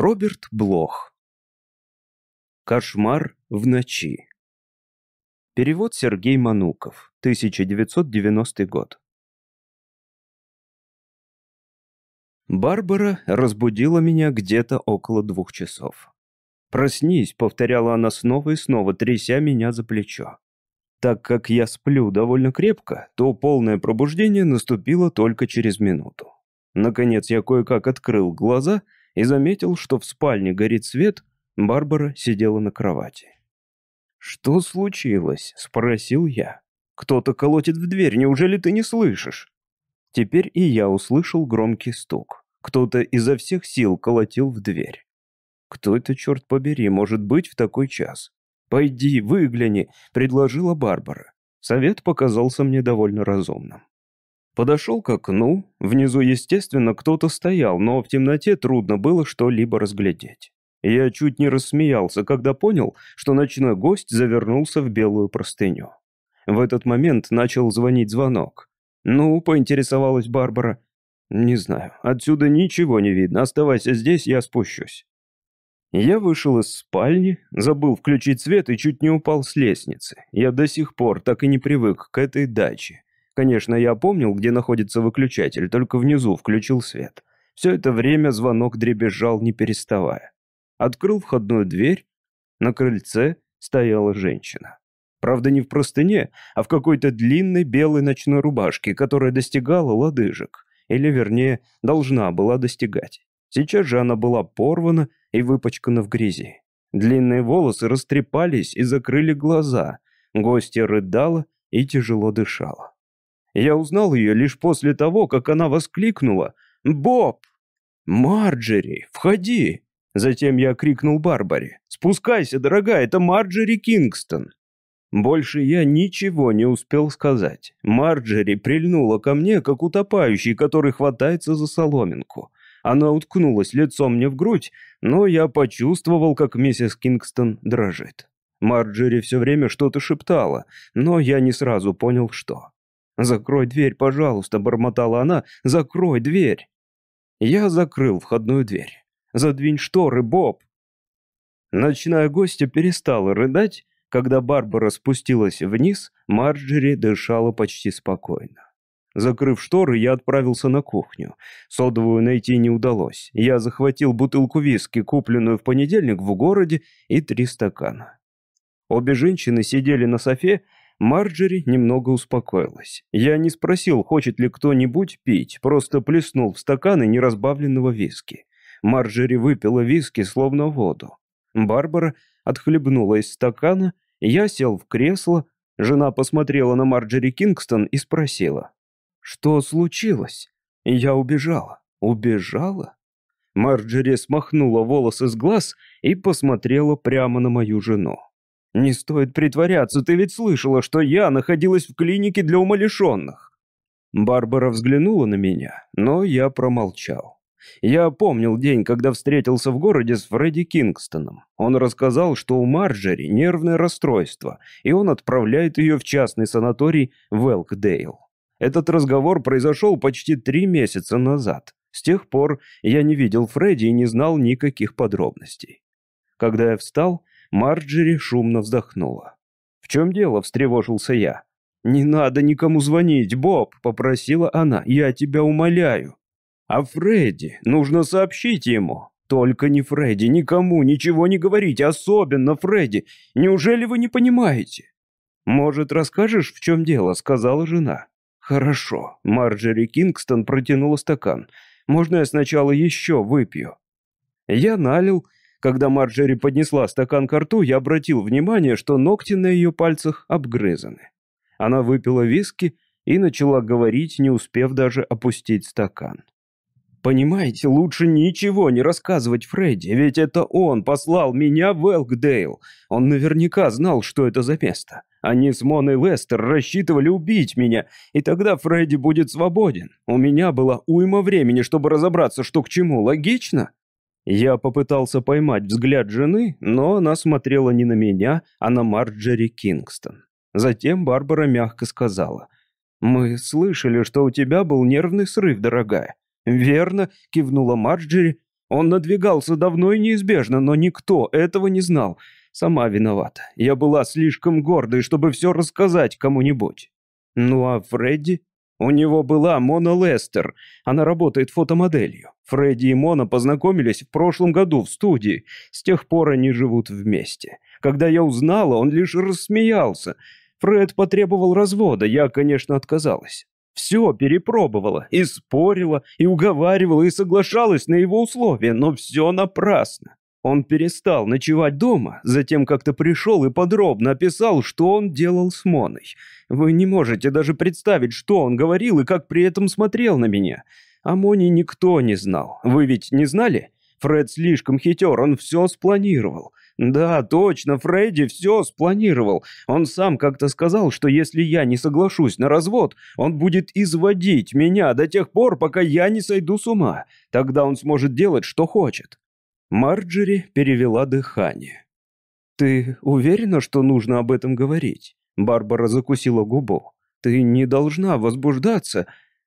Роберт Блох. Кошмар в ночи. Перевод Сергей Мануков, 1990 год. Барбара разбудила меня где-то около двух часов. «Проснись», — повторяла она снова и снова, тряся меня за плечо. Так как я сплю довольно крепко, то полное пробуждение наступило только через минуту. Наконец я кое-как открыл глаза — и заметил, что в спальне горит свет, Барбара сидела на кровати. «Что случилось?» — спросил я. «Кто-то колотит в дверь, неужели ты не слышишь?» Теперь и я услышал громкий стук. Кто-то изо всех сил колотил в дверь. «Кто это, черт побери, может быть в такой час?» «Пойди, выгляни», — предложила Барбара. Совет показался мне довольно разумным. Подошел к окну. Внизу, естественно, кто-то стоял, но в темноте трудно было что-либо разглядеть. Я чуть не рассмеялся, когда понял, что ночной гость завернулся в белую простыню. В этот момент начал звонить звонок. «Ну», — поинтересовалась Барбара. «Не знаю, отсюда ничего не видно. Оставайся здесь, я спущусь». Я вышел из спальни, забыл включить свет и чуть не упал с лестницы. Я до сих пор так и не привык к этой даче. Конечно, я помнил, где находится выключатель, только внизу включил свет. Все это время звонок дребезжал, не переставая. Открыл входную дверь. На крыльце стояла женщина. Правда, не в простыне, а в какой-то длинной белой ночной рубашке, которая достигала лодыжек. Или, вернее, должна была достигать. Сейчас же она была порвана и выпачкана в грязи. Длинные волосы растрепались и закрыли глаза. Гостья рыдала и тяжело дышала. Я узнал ее лишь после того, как она воскликнула «Боб!» «Марджери, входи!» Затем я крикнул Барбаре «Спускайся, дорогая, это Марджери Кингстон!» Больше я ничего не успел сказать. Марджери прильнула ко мне, как утопающий, который хватается за соломинку. Она уткнулась лицом мне в грудь, но я почувствовал, как миссис Кингстон дрожит. Марджери все время что-то шептала, но я не сразу понял, что. «Закрой дверь, пожалуйста», — бормотала она, — «закрой дверь». Я закрыл входную дверь. «Задвинь шторы, Боб». Ночная гостья перестала рыдать. Когда Барбара спустилась вниз, Марджери дышала почти спокойно. Закрыв шторы, я отправился на кухню. Содовую найти не удалось. Я захватил бутылку виски, купленную в понедельник в городе, и три стакана. Обе женщины сидели на софе, Марджери немного успокоилась. Я не спросил, хочет ли кто-нибудь пить, просто плеснул в стаканы неразбавленного виски. Марджери выпила виски, словно воду. Барбара отхлебнула из стакана, я сел в кресло, жена посмотрела на Марджери Кингстон и спросила. «Что случилось?» Я убежала. «Убежала?» Марджери смахнула волосы с глаз и посмотрела прямо на мою жену. «Не стоит притворяться, ты ведь слышала, что я находилась в клинике для умалишенных». Барбара взглянула на меня, но я промолчал. Я помнил день, когда встретился в городе с Фредди Кингстоном. Он рассказал, что у Марджери нервное расстройство, и он отправляет ее в частный санаторий в Элкдейл. Этот разговор произошел почти три месяца назад. С тех пор я не видел Фредди и не знал никаких подробностей. Когда я встал, Марджери шумно вздохнула. «В чем дело?» – встревожился я. «Не надо никому звонить, Боб!» – попросила она. «Я тебя умоляю». «А Фредди? Нужно сообщить ему». «Только не Фредди, никому ничего не говорите, особенно Фредди. Неужели вы не понимаете?» «Может, расскажешь, в чем дело?» – сказала жена. «Хорошо». Марджери Кингстон протянула стакан. «Можно я сначала еще выпью?» Я налил когда Марджери поднесла стакан к рту, я обратил внимание, что ногти на ее пальцах обгрызаны. Она выпила виски и начала говорить, не успев даже опустить стакан. «Понимаете, лучше ничего не рассказывать Фредди, ведь это он послал меня в Элкдейл. Он наверняка знал, что это за место. Они с Моной Лестер рассчитывали убить меня, и тогда Фредди будет свободен. У меня была уйма времени, чтобы разобраться, что к чему. Логично?» Я попытался поймать взгляд жены, но она смотрела не на меня, а на Марджери Кингстон. Затем Барбара мягко сказала. «Мы слышали, что у тебя был нервный срыв, дорогая». «Верно», — кивнула Марджери. Он надвигался давно и неизбежно, но никто этого не знал. Сама виновата. Я была слишком гордой, чтобы все рассказать кому-нибудь. Ну а Фредди? У него была Мона Лестер. Она работает фотомоделью. Фредди и Мона познакомились в прошлом году в студии. С тех пор они живут вместе. Когда я узнала, он лишь рассмеялся. Фред потребовал развода, я, конечно, отказалась. Все перепробовала, и спорила, и уговаривала, и соглашалась на его условия, но все напрасно. Он перестал ночевать дома, затем как-то пришел и подробно описал, что он делал с Моной. Вы не можете даже представить, что он говорил и как при этом смотрел на меня. О Моне никто не знал. Вы ведь не знали? Фред слишком хитер, он все спланировал. «Да, точно, Фредди все спланировал. Он сам как-то сказал, что если я не соглашусь на развод, он будет изводить меня до тех пор, пока я не сойду с ума. Тогда он сможет делать, что хочет». Марджери перевела дыхание. «Ты уверена, что нужно об этом говорить?» Барбара закусила губу. «Ты не должна возбуждаться».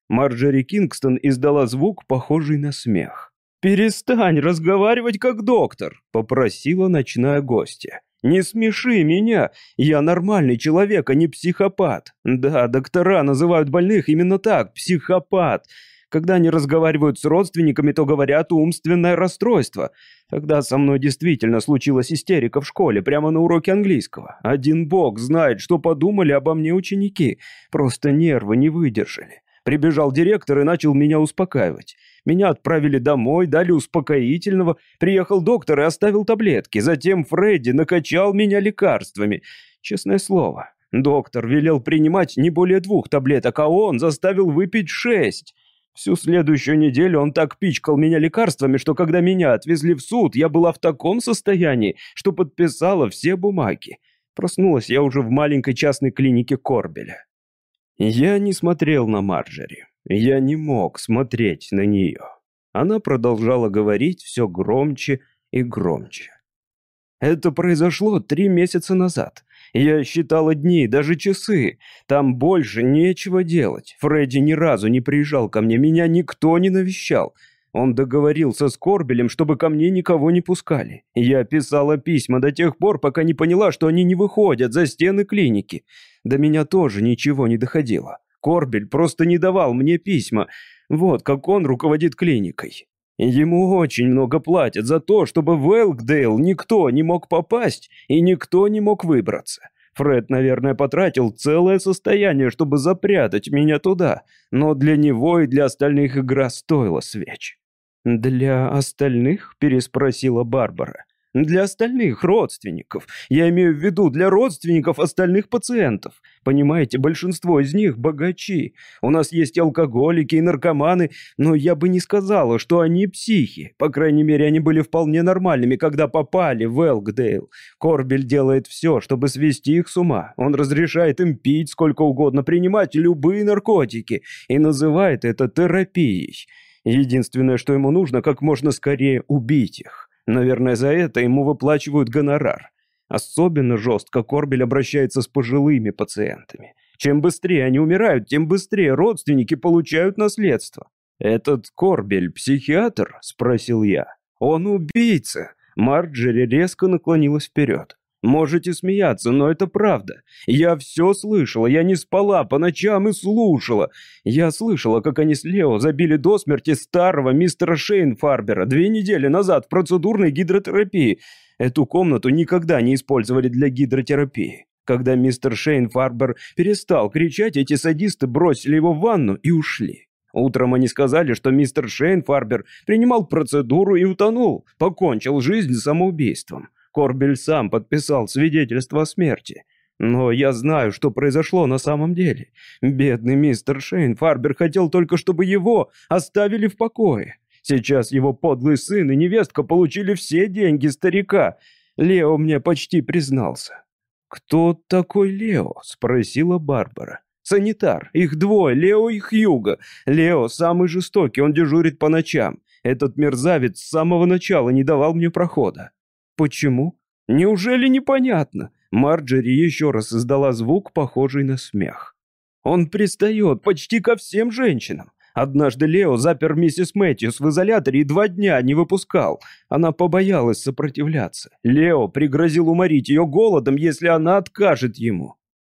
Марджери Кингстон издала звук, похожий на смех. «Перестань разговаривать как доктор», — попросила ночная гостья. «Не смеши меня, я нормальный человек, а не психопат. Да, доктора называют больных именно так, психопат. Когда они разговаривают с родственниками, то говорят умственное расстройство. Тогда со мной действительно случилась истерика в школе, прямо на уроке английского. Один бог знает, что подумали обо мне ученики. Просто нервы не выдержали. Прибежал директор и начал меня успокаивать. Меня отправили домой, дали успокоительного. Приехал доктор и оставил таблетки. Затем Фредди накачал меня лекарствами. Честное слово, доктор велел принимать не более двух таблеток, а он заставил выпить шесть. Всю следующую неделю он так пичкал меня лекарствами, что когда меня отвезли в суд, я была в таком состоянии, что подписала все бумаги. Проснулась я уже в маленькой частной клинике Корбеля. Я не смотрел на Марджери. Я не мог смотреть на нее. Она продолжала говорить все громче и громче. Это произошло три месяца назад. Я считала дни, даже часы. Там больше нечего делать. Фредди ни разу не приезжал ко мне, меня никто не навещал. Он договорился с Корбелем, чтобы ко мне никого не пускали. Я писала письма до тех пор, пока не поняла, что они не выходят за стены клиники. До меня тоже ничего не доходило. Корбель просто не давал мне письма. Вот как он руководит клиникой. Ему очень много платят за то, чтобы в Элкдейл никто не мог попасть и никто не мог выбраться. Фред, наверное, потратил целое состояние, чтобы запрятать меня туда, но для него и для остальных игра стоила свеч. «Для остальных?» – переспросила Барбара. Для остальных родственников. Я имею в виду для родственников остальных пациентов. Понимаете, большинство из них богачи. У нас есть алкоголики и наркоманы, но я бы не сказала, что они психи. По крайней мере, они были вполне нормальными, когда попали в Элкдейл. Корбель делает все, чтобы свести их с ума. Он разрешает им пить сколько угодно, принимать любые наркотики и называет это терапией. Единственное, что ему нужно, как можно скорее убить их. Наверное, за это ему выплачивают гонорар. Особенно жестко Корбель обращается с пожилыми пациентами. Чем быстрее они умирают, тем быстрее родственники получают наследство. «Этот Корбель психиатр?» – спросил я. «Он убийца!» Марджери резко наклонилась вперед. Можете смеяться, но это правда. Я все слышала, я не спала по ночам и слушала. Я слышала, как они с Лео забили до смерти старого мистера Шейнфарбера две недели назад в процедурной гидротерапии. Эту комнату никогда не использовали для гидротерапии. Когда мистер Шейнфарбер перестал кричать, эти садисты бросили его в ванну и ушли. Утром они сказали, что мистер Шейнфарбер принимал процедуру и утонул, покончил жизнь самоубийством. Корбель сам подписал свидетельство о смерти. Но я знаю, что произошло на самом деле. Бедный мистер Шейн Фарбер хотел только, чтобы его оставили в покое. Сейчас его подлый сын и невестка получили все деньги старика. Лео мне почти признался. «Кто такой Лео?» – спросила Барбара. «Санитар. Их двое, Лео и Хьюго. Лео самый жестокий, он дежурит по ночам. Этот мерзавец с самого начала не давал мне прохода. Почему? Неужели непонятно? Марджери еще раз издала звук, похожий на смех. Он пристает почти ко всем женщинам. Однажды Лео запер миссис Мэтьюс в изоляторе и два дня не выпускал. Она побоялась сопротивляться. Лео пригрозил уморить ее голодом, если она откажет ему.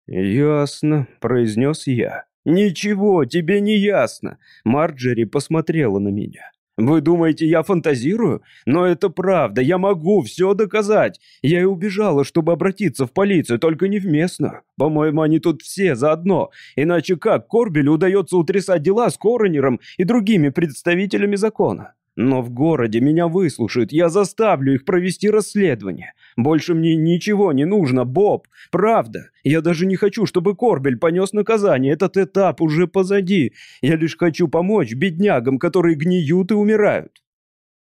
«Ясно», — произнес я. «Ничего, тебе не ясно». Марджери посмотрела на меня. Вы думаете, я фантазирую? Но это правда, я могу все доказать. Я и убежала, чтобы обратиться в полицию, только не в местную. По-моему, они тут все заодно. Иначе как Корбелю удается утрясать дела с коронером и другими представителями закона? Но в городе меня выслушают, я заставлю их провести расследование. Больше мне ничего не нужно, Боб. Правда. Я даже не хочу, чтобы Корбель понес наказание. Этот этап уже позади. Я лишь хочу помочь беднягам, которые гниют и умирают».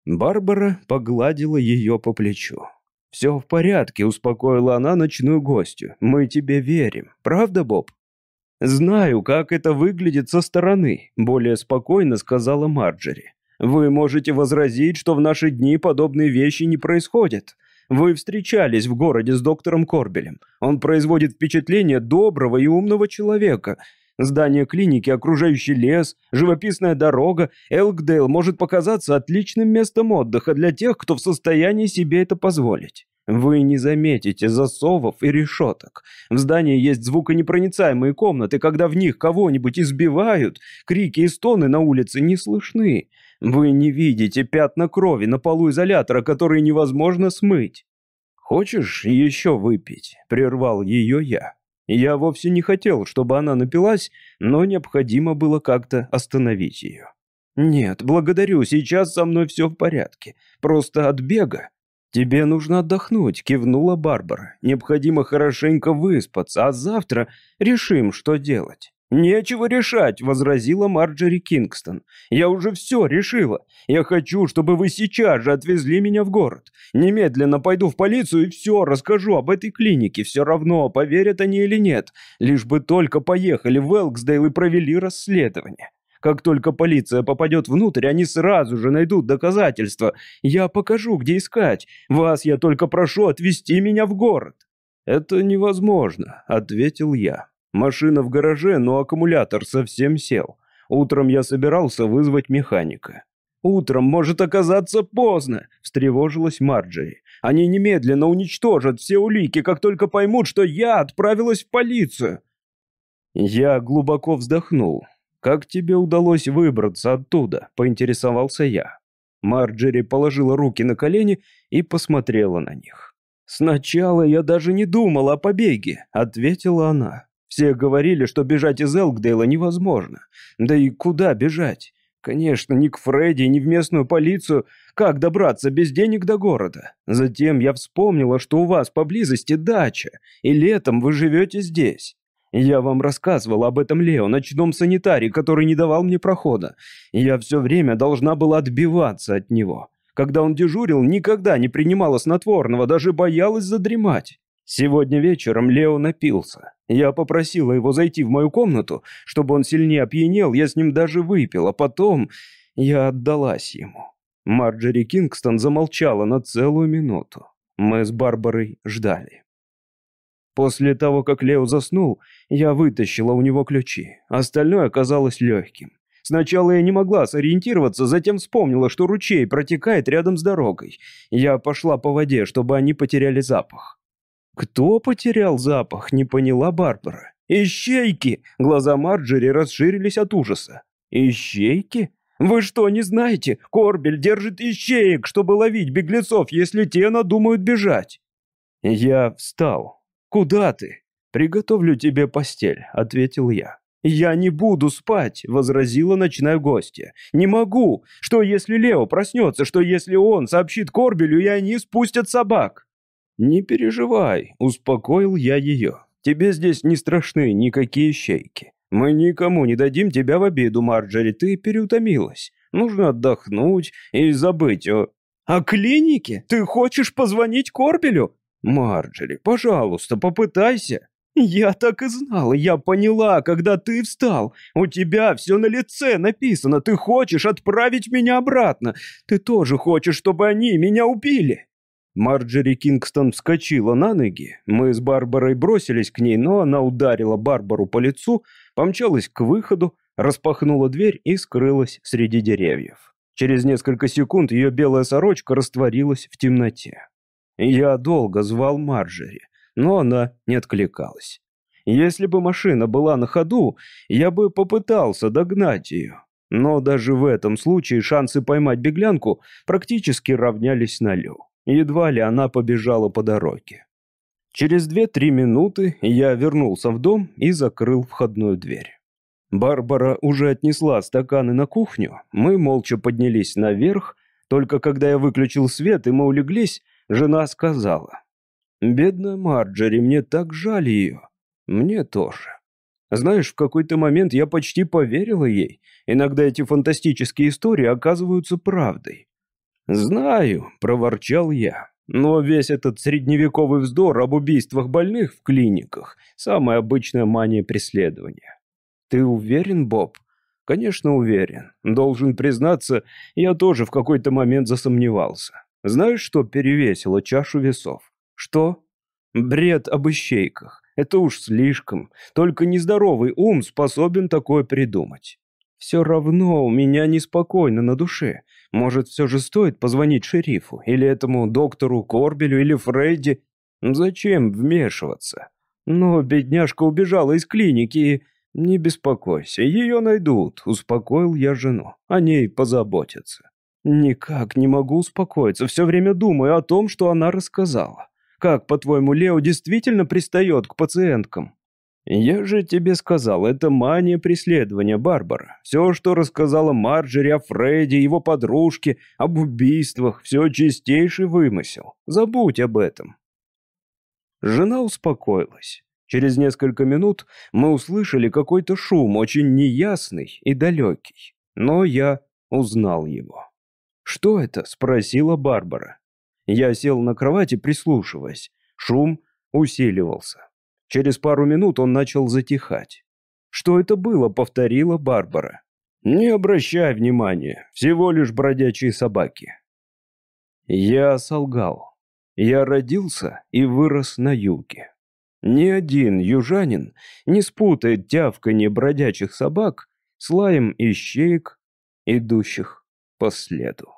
Барбара погладила ее по плечу. «Все в порядке», — успокоила она ночную гостью. «Мы тебе верим. Правда, Боб?» «Знаю, как это выглядит со стороны», — более спокойно сказала Марджери. «Вы можете возразить, что в наши дни подобные вещи не происходят. Вы встречались в городе с доктором Корбелем. Он производит впечатление доброго и умного человека. Здание клиники, окружающий лес, живописная дорога, Элкдейл может показаться отличным местом отдыха для тех, кто в состоянии себе это позволить. Вы не заметите засовов и решеток. В здании есть звуконепроницаемые комнаты, когда в них кого-нибудь избивают, крики и стоны на улице не слышны. Вы не видите пятна крови на полу изолятора, которые невозможно смыть. «Хочешь еще выпить?» – прервал ее я. Я вовсе не хотел, чтобы она напилась, но необходимо было как-то остановить ее. «Нет, благодарю, сейчас со мной все в порядке. Просто от бега». «Тебе нужно отдохнуть», — кивнула Барбара. «Необходимо хорошенько выспаться, а завтра решим, что делать». «Нечего решать», — возразила Марджери Кингстон. «Я уже все решила. Я хочу, чтобы вы сейчас же отвезли меня в город. Немедленно пойду в полицию и все расскажу об этой клинике. Все равно, поверят они или нет. Лишь бы только поехали в Элксдейл и провели расследование. Как только полиция попадет внутрь, они сразу же найдут доказательства. Я покажу, где искать. Вас я только прошу отвезти меня в город». «Это невозможно», — ответил я. Машина в гараже, но аккумулятор совсем сел. Утром я собирался вызвать механика. «Утром может оказаться поздно», — встревожилась Марджери. «Они немедленно уничтожат все улики, как только поймут, что я отправилась в полицию». Я глубоко вздохнул. «Как тебе удалось выбраться оттуда?» — поинтересовался я. Марджери положила руки на колени и посмотрела на них. «Сначала я даже не думала о побеге», — ответила она. Все говорили, что бежать из Элкдейла невозможно. Да и куда бежать? Конечно, ни к Фредди, ни в местную полицию. Как добраться без денег до города? Затем я вспомнила, что у вас поблизости дача, и летом вы живете здесь. Я вам рассказывал об этом Лео, ночном санитаре, который не давал мне прохода. Я все время должна была отбиваться от него. Когда он дежурил, никогда не принимала снотворного, даже боялась задремать. Сегодня вечером Лео напился. Я попросила его зайти в мою комнату, чтобы он сильнее опьянел, я с ним даже выпил, а потом я отдалась ему. Марджери Кингстон замолчала на целую минуту. Мы с Барбарой ждали. После того, как Лео заснул, я вытащила у него ключи. Остальное оказалось легким. Сначала я не могла сориентироваться, затем вспомнила, что ручей протекает рядом с дорогой. Я пошла по воде, чтобы они потеряли запах. «Кто потерял запах?» — не поняла Барбара. «Ищейки!» — глаза Марджери расширились от ужаса. «Ищейки? Вы что, не знаете? Корбель держит ищеек, чтобы ловить беглецов, если те надумают бежать!» Я встал. «Куда ты?» «Приготовлю тебе постель», — ответил я. «Я не буду спать», — возразила ночная гостья. «Не могу. Что, если Лео проснется? Что, если он сообщит Корбелю, и они спустят собак?» «Не переживай», — успокоил я ее. «Тебе здесь не страшны никакие щейки. Мы никому не дадим тебя в обиду, Марджери, ты переутомилась. Нужно отдохнуть и забыть о...» «О клинике? Ты хочешь позвонить Корбелю?» «Марджери, пожалуйста, попытайся». «Я так и знала, я поняла, когда ты встал. У тебя все на лице написано, ты хочешь отправить меня обратно. Ты тоже хочешь, чтобы они меня убили». Марджери Кингстон вскочила на ноги. Мы с Барбарой бросились к ней, но она ударила Барбару по лицу, помчалась к выходу, распахнула дверь и скрылась среди деревьев. Через несколько секунд ее белая сорочка растворилась в темноте. Я долго звал Марджери, но она не откликалась. Если бы машина была на ходу, я бы попытался догнать ее. Но даже в этом случае шансы поймать беглянку практически равнялись нулю. Едва ли она побежала по дороге. Через две-три минуты я вернулся в дом и закрыл входную дверь. Барбара уже отнесла стаканы на кухню, мы молча поднялись наверх, только когда я выключил свет и мы улеглись, жена сказала. «Бедная Марджери, мне так жаль ее». «Мне тоже». Знаешь, в какой-то момент я почти поверила ей. Иногда эти фантастические истории оказываются правдой. «Знаю», — проворчал я. «Но весь этот средневековый вздор об убийствах больных в клиниках — самая обычная мания преследования». «Ты уверен, Боб?» «Конечно, уверен. Должен признаться, я тоже в какой-то момент засомневался. Знаешь, что перевесило чашу весов?» «Что?» «Бред об ищейках. Это уж слишком. Только нездоровый ум способен такое придумать. Все равно у меня неспокойно на душе. Может, все же стоит позвонить шерифу? Или этому доктору Корбелю, или Фредди? Зачем вмешиваться? Но бедняжка убежала из клиники и... «Не беспокойся, ее найдут», — успокоил я жену. «О ней позаботятся». «Никак не могу успокоиться, все время думаю о том, что она рассказала. Как, по-твоему, Лео действительно пристает к пациенткам?» «Я же тебе сказал, это мания преследования Барбара. Все, что рассказала Марджери о Фредди, его подружке, об убийствах, все чистейший вымысел. Забудь об этом». Жена успокоилась. Через несколько минут мы услышали какой-то шум, очень неясный и далекий. Но я узнал его. «Что это?» — спросила Барбара. Я сел на кровати, прислушиваясь. Шум усиливался. Через пару минут он начал затихать. «Что это было?» — повторила Барбара. «Не обращай внимания, всего лишь бродячие собаки». Я солгал. Я родился и вырос на юге. Ни один южанин не спутает тявканье бродячих собак с лаем ищеек, идущих по следу.